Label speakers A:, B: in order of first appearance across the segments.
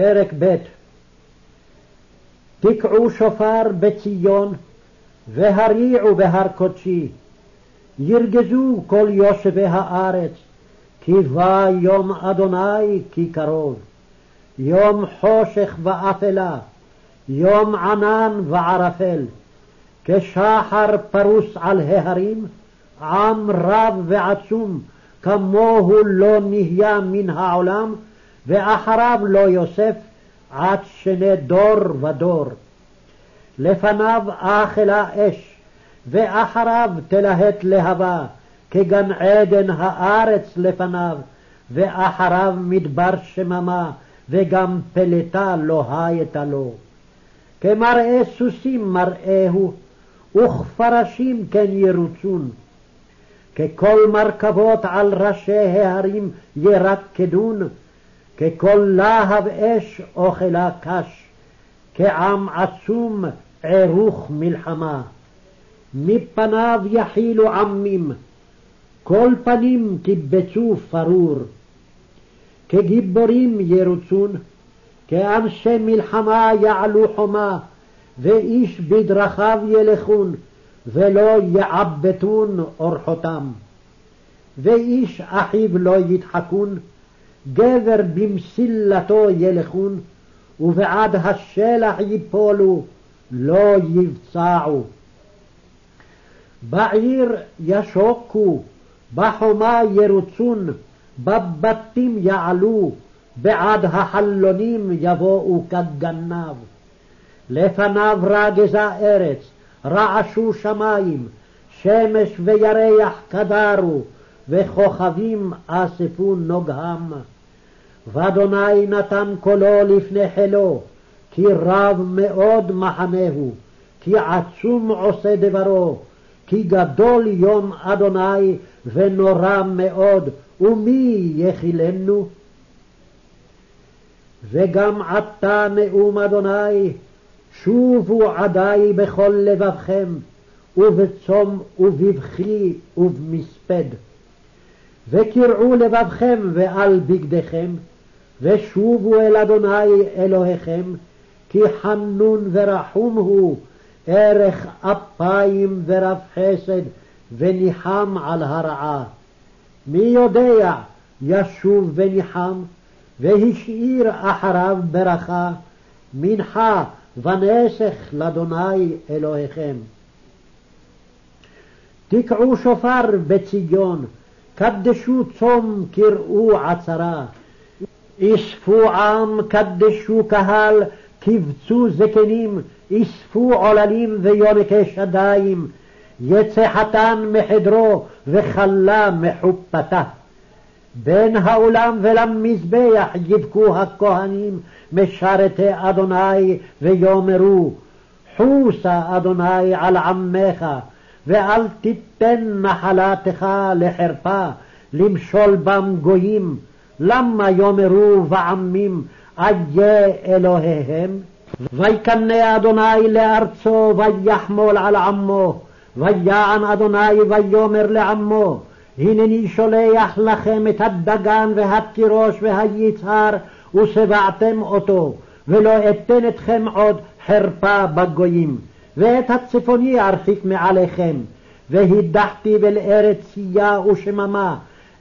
A: פרק ב' תקעו שופר בציון והריעו בהר קודשי ירגזו כל יושבי הארץ כי בא יום אדוני כי קרוב יום חושך ואפלה יום ענן וערפל כשחר פרוס על ההרים עם רב ועצום כמוהו לא נהיה מן העולם ואחריו לא יוסף עד שני דור ודור. לפניו אכלה אש, ואחריו תלהט להבה, כגן עדן הארץ לפניו, ואחריו מדבר שממה, וגם פלטה לא הייתה לו. כמראה סוסים מראהו, וכפרשים כן ירוצון. ככל מרכבות על ראשי ההרים ירקדון, ככל להב אש אוכלה קש, כעם עצום ערוך מלחמה. מפניו יחילו עמים, כל פנים קיבצו פרור. כגיבורים ירוצון, כאנשי מלחמה יעלו חומה, ואיש בדרכיו ילכון, ולא יעבטון אורחותם. ואיש אחיו לא ידחקון, גבר במסילתו ילכון, ובעד השלח יפולו, לא יבצעו. בעיר ישוקו, בחומה ירוצון, בבתים יעלו, בעד החלונים יבואו כגנב. לפניו רגזה ארץ, רעשו שמים, שמש וירח קדרו, וכוכבים אספו נוגהם. ואדוני נתן קולו לפני חילו, כי רב מאוד מחנהו, כי עצום עושה דברו, כי גדול יום אדוני ונורא מאוד, ומי יכילנו? וגם עתה נאום אדוני, שובו עדי בכל לבבכם, ובצום ובבכי ובמספד. וקרעו לבבכם ועל בגדיכם, ושובו אל אדוני אלוהיכם, כי חנון ורחום הוא, ערך אפיים ורב חסד, וניחם על הרעה. מי יודע ישוב וניחם, והשאיר אחריו ברכה, מנחה ונסך לאדוני אלוהיכם. תקעו שופר בציון, קדשו צום קראו עצרה. אספו עם, קדשו קהל, קבצו זקנים, אספו עוללים ויונקי שדיים. יצא חתן מחדרו וכלה מחופתה. בין האולם ולמזבח יבכו הכהנים משרתי אדוני ויאמרו חוסה אדוני על עמך ואל תיתן נחלתך לחרפה למשול בם גויים. למה יאמרו בעמים איה אלוהיהם? ויקנא אדוני לארצו ויחמול על עמו ויען אדוני ויאמר לעמו הנני שולח לכם את הדגן והתירוש והיצהר ושבעתם אותו, ולא אתן אתכם עוד חרפה בגויים, ואת הצפוני ארחיק מעליכם, והידחתי בל ארץ צייה ושממה,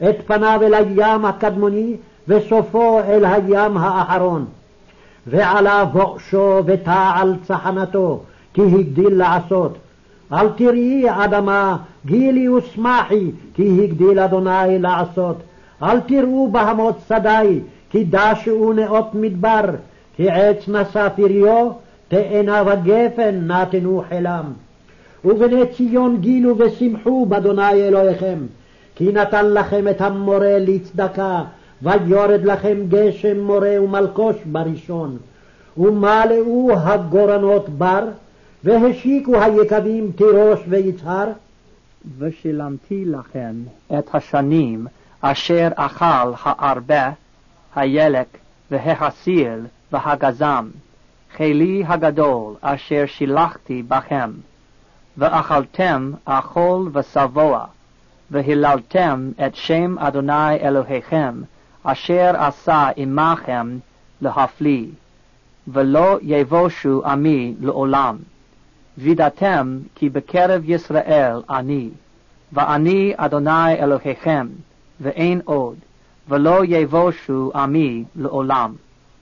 A: את פניו אל הים הקדמוני, וסופו אל הים האחרון. ועלה בואשו ותעל צחנתו, כי הגדיל לעשות. אל תראי אדמה, גילי ושמחי, כי הגדיל אדוני לעשות. אל תראו בהמות שדי, כי דשאו נאות מדבר, כי עץ נשא פריו, תאנה וגפן נתנו חילם. ובני ציון גילו ושמחו באדוני אלוהיכם, כי נתן לכם את המורה לצדקה, ויורד לכם גשם מורה ומלקוש בראשון. ומלאו הגורנות בר, והשיקו היקבים תירוש ויצהר.
B: ושילמתי לכם את השנים אשר אכל הארבה הילק והחסיל והגזם, חילי הגדול אשר שילחתי בכם, ואכלתם אכול ושבוע, והיללתם את שם אדוני אלוהיכם, אשר עשה עמכם להפליא, ולא יבושו עמי לעולם. וידעתם כי בקרב ישראל אני, ואני אדוני אלוהיכם, ואין עוד, ולא יבושו עמי לעולם.